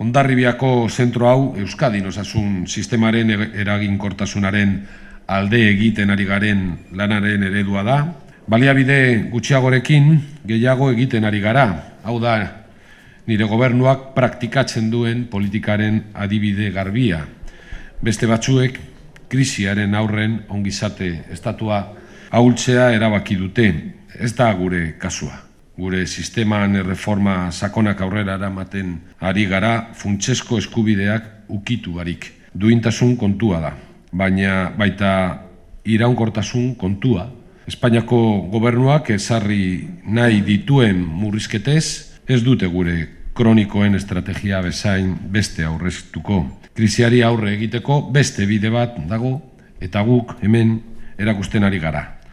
Ondarribiako zentro hau Euskadin osasun sistemaren eraginkortasunaren alde egiten ari garen lanaren eredua da. Baliabide gutxiagorekin gehiago egiten ari gara. Hau da, nire gobernuak praktikatzen duen politikaren adibide garbia. Beste batzuek krisiaren aurren ongizate estatua ahultzea erabaki dute. Ez da gure kasua. Gure sisteman reforma sakonak aurrera eramaten ari gara funtsesko eskubideak ukitu barik. Duintasun kontua da, baina baita iraunkortasun kontua. Espainiako gobernuak ezarri nahi dituen murrizketez, ez dute gure kronikoen estrategia bezain beste aurreztuko. Krisiari aurre egiteko beste bide bat dago eta guk hemen erakusten ari gara.